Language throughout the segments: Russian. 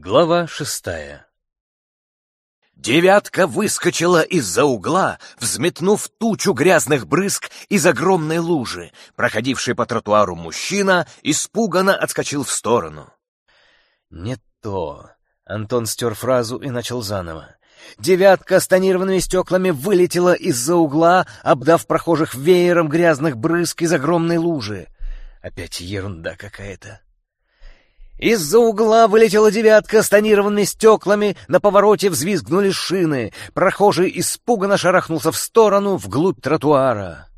Глава шестая Девятка выскочила из-за угла, взметнув тучу грязных брызг из огромной лужи. Проходивший по тротуару мужчина испуганно отскочил в сторону. «Не то». Антон стер фразу и начал заново. Девятка с тонированными стеклами вылетела из-за угла, обдав прохожих веером грязных брызг из огромной лужи. Опять ерунда какая-то. Из-за угла вылетела девятка с тонированными стеклами, на повороте взвизгнули шины. Прохожий испуганно шарахнулся в сторону, вглубь тротуара.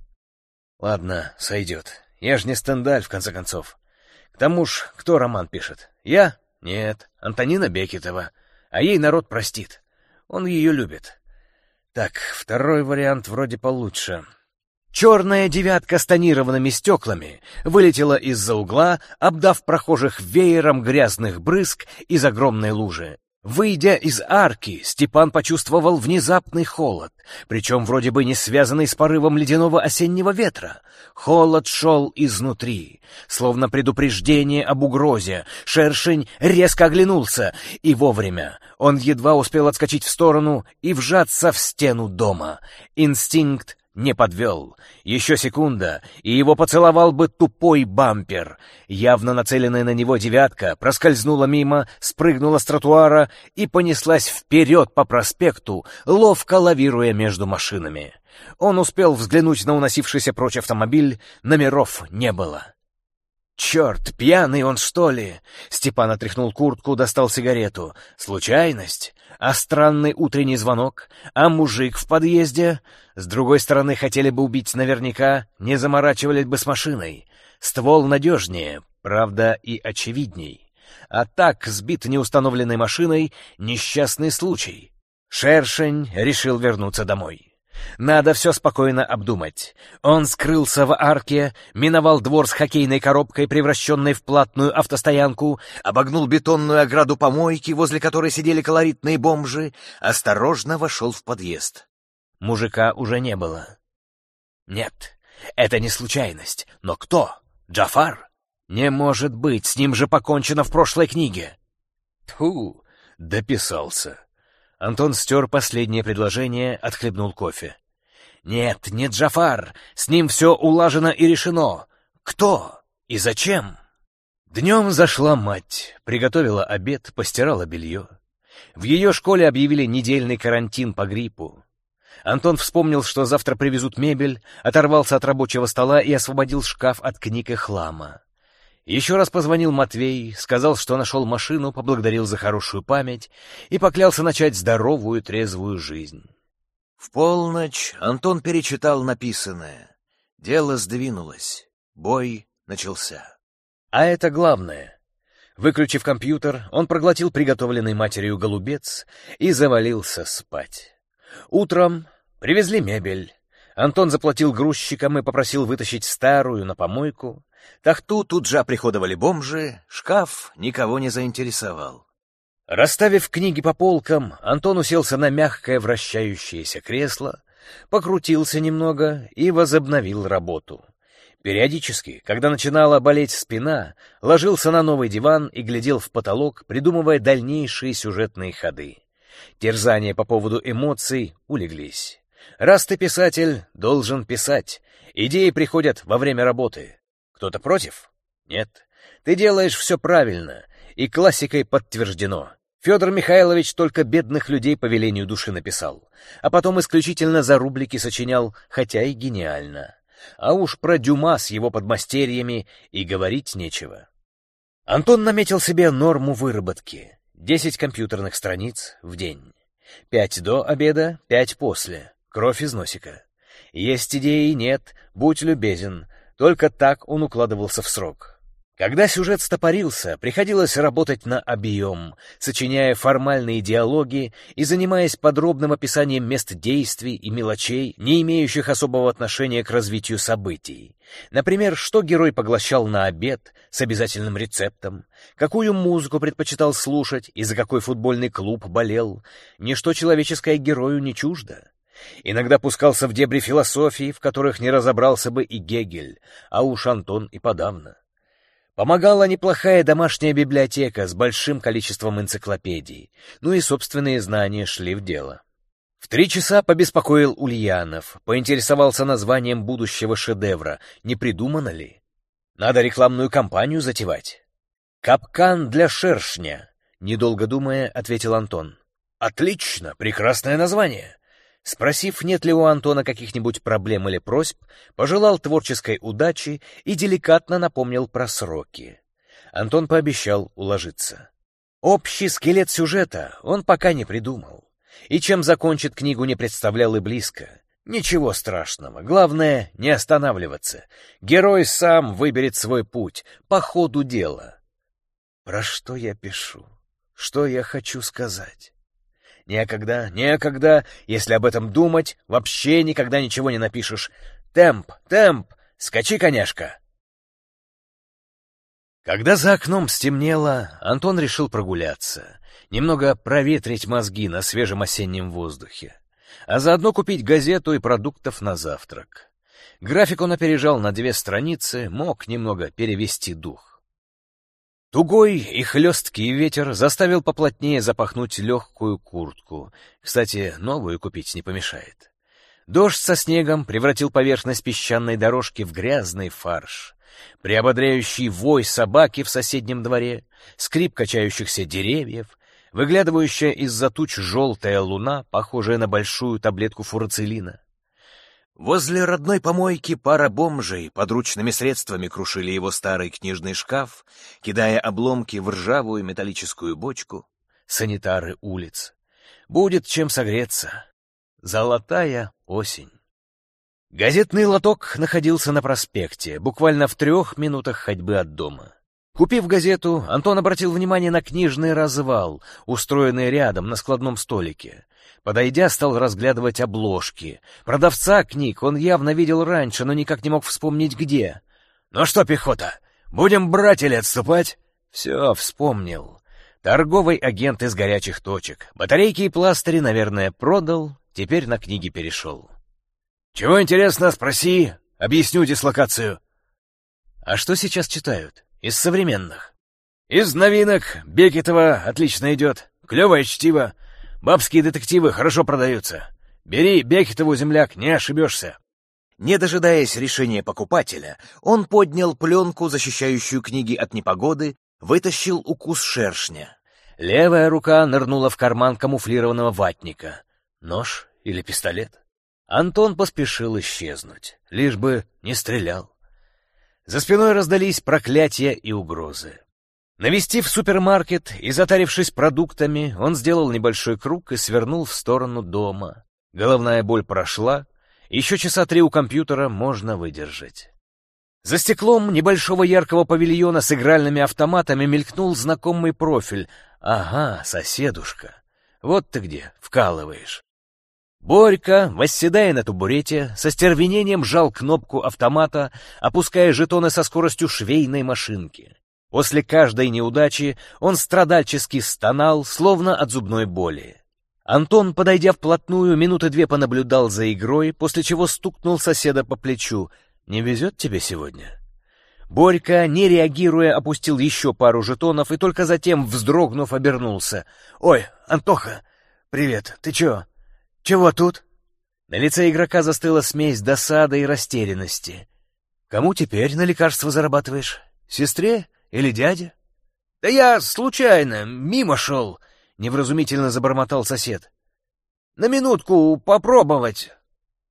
Ладно, сойдет. Я ж не Стендаль, в конце концов. К тому ж, кто роман пишет? Я? Нет, Антонина Бекетова. А ей народ простит. Он ее любит. Так, второй вариант вроде получше. Черная девятка с тонированными стеклами вылетела из-за угла, обдав прохожих веером грязных брызг из огромной лужи. Выйдя из арки, Степан почувствовал внезапный холод, причем вроде бы не связанный с порывом ледяного осеннего ветра. Холод шел изнутри, словно предупреждение об угрозе. Шершень резко оглянулся, и вовремя. Он едва успел отскочить в сторону и вжаться в стену дома. Инстинкт не подвел. Еще секунда, и его поцеловал бы тупой бампер. Явно нацеленная на него девятка проскользнула мимо, спрыгнула с тротуара и понеслась вперед по проспекту, ловко лавируя между машинами. Он успел взглянуть на уносившийся прочь автомобиль, номеров не было. «Черт, пьяный он, что ли?» Степан отряхнул куртку, достал сигарету. «Случайность? А странный утренний звонок? А мужик в подъезде? С другой стороны, хотели бы убить наверняка, не заморачивались бы с машиной. Ствол надежнее, правда, и очевидней. А так, сбит неустановленной машиной, несчастный случай. Шершень решил вернуться домой». Надо все спокойно обдумать. Он скрылся в арке, миновал двор с хоккейной коробкой, превращенной в платную автостоянку, обогнул бетонную ограду помойки, возле которой сидели колоритные бомжи, осторожно вошел в подъезд. Мужика уже не было. Нет, это не случайность. Но кто? Джафар? Не может быть, с ним же покончено в прошлой книге. Тьфу, дописался. Антон стер последнее предложение, отхлебнул кофе. «Нет, не Джафар. С ним все улажено и решено. Кто и зачем?» Днем зашла мать, приготовила обед, постирала белье. В ее школе объявили недельный карантин по гриппу. Антон вспомнил, что завтра привезут мебель, оторвался от рабочего стола и освободил шкаф от книг и хлама. Еще раз позвонил Матвей, сказал, что нашел машину, поблагодарил за хорошую память и поклялся начать здоровую, трезвую жизнь. В полночь Антон перечитал написанное. Дело сдвинулось. Бой начался. А это главное. Выключив компьютер, он проглотил приготовленный матерью голубец и завалился спать. Утром привезли мебель. Антон заплатил грузчикам и попросил вытащить старую на помойку. Тахту тут же оприходовали бомжи, шкаф никого не заинтересовал. Расставив книги по полкам, Антон уселся на мягкое вращающееся кресло, покрутился немного и возобновил работу. Периодически, когда начинала болеть спина, ложился на новый диван и глядел в потолок, придумывая дальнейшие сюжетные ходы. Терзания по поводу эмоций улеглись. Раз ты писатель, должен писать. Идеи приходят во время работы. Кто-то против? Нет. Ты делаешь все правильно, и классикой подтверждено. Федор Михайлович только бедных людей по велению души написал, а потом исключительно за рублики сочинял, хотя и гениально. А уж про Дюма с его подмастерьями и говорить нечего. Антон наметил себе норму выработки. Десять компьютерных страниц в день. Пять до обеда, пять после. Кровь из носика. Есть идеи, нет, будь любезен, только так он укладывался в срок. Когда сюжет стопорился, приходилось работать на объем, сочиняя формальные диалоги и занимаясь подробным описанием мест действий и мелочей, не имеющих особого отношения к развитию событий. Например, что герой поглощал на обед с обязательным рецептом, какую музыку предпочитал слушать и за какой футбольный клуб болел. Ничто человеческое герою не чуждо. Иногда пускался в дебри философии, в которых не разобрался бы и Гегель, а уж Антон и подавно. Помогала неплохая домашняя библиотека с большим количеством энциклопедий, ну и собственные знания шли в дело. В три часа побеспокоил Ульянов, поинтересовался названием будущего шедевра, не придумано ли. Надо рекламную кампанию затевать. «Капкан для шершня», — недолго думая, ответил Антон. «Отлично, прекрасное название». Спросив, нет ли у Антона каких-нибудь проблем или просьб, пожелал творческой удачи и деликатно напомнил про сроки. Антон пообещал уложиться. Общий скелет сюжета он пока не придумал. И чем закончит книгу, не представлял и близко. Ничего страшного, главное — не останавливаться. Герой сам выберет свой путь, по ходу дела. Про что я пишу? Что я хочу сказать? Некогда, некогда, если об этом думать, вообще никогда ничего не напишешь. Темп, темп, скачи, коняшка. Когда за окном стемнело, Антон решил прогуляться, немного проветрить мозги на свежем осеннем воздухе, а заодно купить газету и продуктов на завтрак. График он опережал на две страницы, мог немного перевести дух. Тугой и хлесткий ветер заставил поплотнее запахнуть легкую куртку. Кстати, новую купить не помешает. Дождь со снегом превратил поверхность песчаной дорожки в грязный фарш приободряющий вой собаки в соседнем дворе, скрип качающихся деревьев, выглядывающая из-за туч желтая луна, похожая на большую таблетку фурацилина. Возле родной помойки пара бомжей подручными средствами крушили его старый книжный шкаф, кидая обломки в ржавую металлическую бочку. Санитары улиц. Будет чем согреться. Золотая осень. Газетный лоток находился на проспекте, буквально в трех минутах ходьбы от дома. Купив газету, Антон обратил внимание на книжный развал, устроенный рядом на складном столике. Подойдя, стал разглядывать обложки. Продавца книг он явно видел раньше, но никак не мог вспомнить где. «Ну что, пехота, будем брать или отступать?» «Все, вспомнил. Торговый агент из горячих точек. Батарейки и пластыри, наверное, продал, теперь на книги перешел». «Чего интересно, спроси, объясню дислокацию». «А что сейчас читают? Из современных?» «Из новинок Бекетова отлично идет. Клевое чтиво. Бабские детективы хорошо продаются. Бери Бекетову, земляк, не ошибешься». Не дожидаясь решения покупателя, он поднял пленку, защищающую книги от непогоды, вытащил укус шершня. Левая рука нырнула в карман камуфлированного ватника. Нож или пистолет? Антон поспешил исчезнуть, лишь бы не стрелял. За спиной раздались проклятия и угрозы. Навестив супермаркет и затарившись продуктами, он сделал небольшой круг и свернул в сторону дома. Головная боль прошла, еще часа три у компьютера можно выдержать. За стеклом небольшого яркого павильона с игральными автоматами мелькнул знакомый профиль. Ага, соседушка. Вот ты где, вкалываешь. Борька, восседая на табурете, со стервенением жал кнопку автомата, опуская жетоны со скоростью швейной машинки. После каждой неудачи он страдальчески стонал, словно от зубной боли. Антон, подойдя вплотную, минуты две понаблюдал за игрой, после чего стукнул соседа по плечу. «Не везет тебе сегодня?» Борька, не реагируя, опустил еще пару жетонов и только затем, вздрогнув, обернулся. «Ой, Антоха! Привет, ты чё?» «Чего тут?» На лице игрока застыла смесь досады и растерянности. «Кому теперь на лекарство зарабатываешь? Сестре или дяде?» «Да я случайно, мимо шел», — невразумительно забормотал сосед. «На минутку попробовать».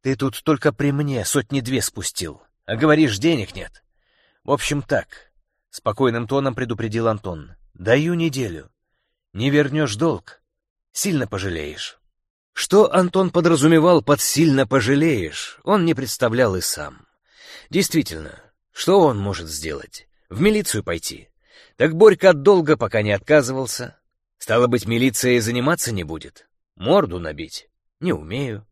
«Ты тут только при мне сотни-две спустил, а говоришь, денег нет». «В общем, так», — спокойным тоном предупредил Антон. «Даю неделю. Не вернешь долг, сильно пожалеешь». Что Антон подразумевал под «сильно пожалеешь», он не представлял и сам. Действительно, что он может сделать? В милицию пойти? Так Борька долго пока не отказывался. Стало быть, милиция и заниматься не будет. Морду набить? Не умею.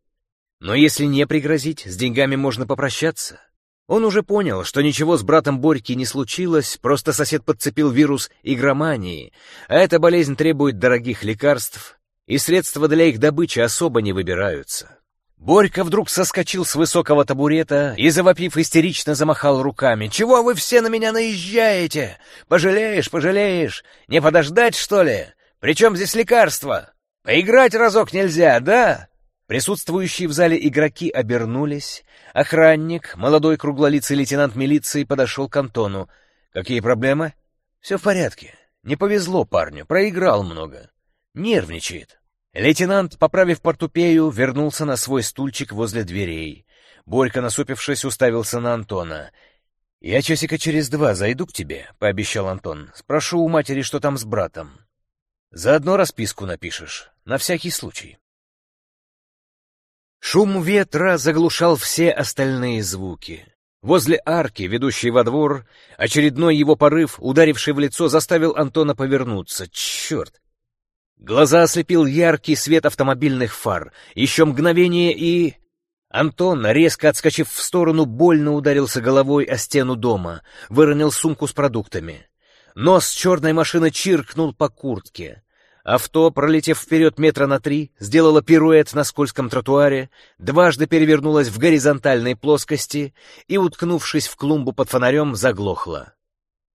Но если не пригрозить, с деньгами можно попрощаться. Он уже понял, что ничего с братом Борьки не случилось, просто сосед подцепил вирус игромании, а эта болезнь требует дорогих лекарств, и средства для их добычи особо не выбираются. Борька вдруг соскочил с высокого табурета и, завопив истерично, замахал руками. «Чего вы все на меня наезжаете? Пожалеешь, пожалеешь! Не подождать, что ли? Причем здесь лекарство? Поиграть разок нельзя, да?» Присутствующие в зале игроки обернулись. Охранник, молодой круглолицый лейтенант милиции, подошел к Антону. «Какие проблемы?» «Все в порядке. Не повезло парню, проиграл много. Нервничает». Лейтенант, поправив портупею, вернулся на свой стульчик возле дверей. Борька, насупившись, уставился на Антона. «Я часика через два зайду к тебе», — пообещал Антон. «Спрошу у матери, что там с братом. Заодно расписку напишешь, на всякий случай». Шум ветра заглушал все остальные звуки. Возле арки, ведущей во двор, очередной его порыв, ударивший в лицо, заставил Антона повернуться. Черт! Глаза ослепил яркий свет автомобильных фар. Еще мгновение и... Антон, резко отскочив в сторону, больно ударился головой о стену дома, выронил сумку с продуктами. Нос черной машины чиркнул по куртке. Авто, пролетев вперед метра на три, сделало пируэт на скользком тротуаре, дважды перевернулось в горизонтальной плоскости и, уткнувшись в клумбу под фонарем, заглохло.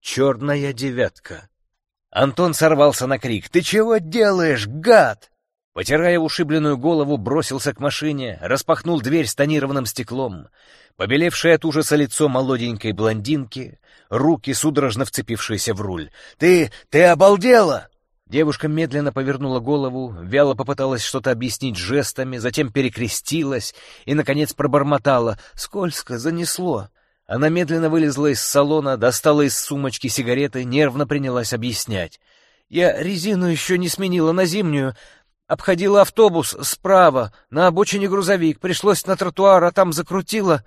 Черная девятка. Антон сорвался на крик. «Ты чего делаешь, гад?» Потирая ушибленную голову, бросился к машине, распахнул дверь с тонированным стеклом. Побелевшее от ужаса лицо молоденькой блондинки, руки, судорожно вцепившиеся в руль. «Ты... ты обалдела!» Девушка медленно повернула голову, вяло попыталась что-то объяснить жестами, затем перекрестилась и, наконец, пробормотала. «Скользко, занесло!» Она медленно вылезла из салона, достала из сумочки сигареты, нервно принялась объяснять. «Я резину еще не сменила на зимнюю. Обходила автобус справа, на обочине грузовик. Пришлось на тротуар, а там закрутила.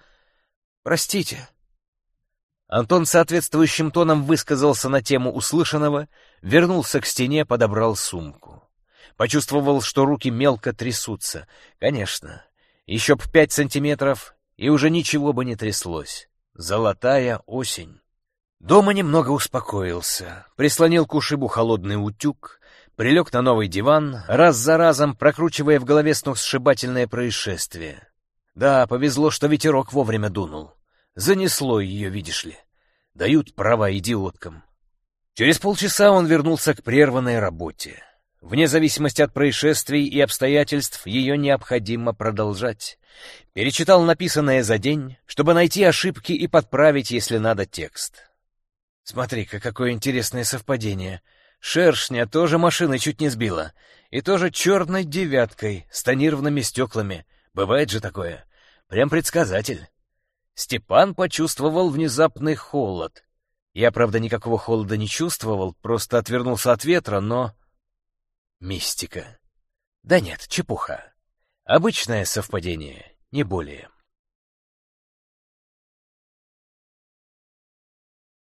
Простите». Антон соответствующим тоном высказался на тему услышанного, вернулся к стене, подобрал сумку. Почувствовал, что руки мелко трясутся. Конечно, еще б пять сантиметров, и уже ничего бы не тряслось. Золотая осень. Дома немного успокоился, прислонил к ушибу холодный утюг, прилег на новый диван, раз за разом прокручивая в голове сногсшибательное происшествие. Да, повезло, что ветерок вовремя дунул. Занесло ее, видишь ли. Дают права идиоткам. Через полчаса он вернулся к прерванной работе. Вне зависимости от происшествий и обстоятельств ее необходимо продолжать. Перечитал написанное за день, чтобы найти ошибки и подправить, если надо, текст. Смотри-ка, какое интересное совпадение. Шершня тоже машины чуть не сбила. И тоже черной девяткой, с тонированными стеклами. Бывает же такое. Прям предсказатель. Степан почувствовал внезапный холод. Я, правда, никакого холода не чувствовал, просто отвернулся от ветра, но... Мистика. Да нет, чепуха. Обычное совпадение, не более.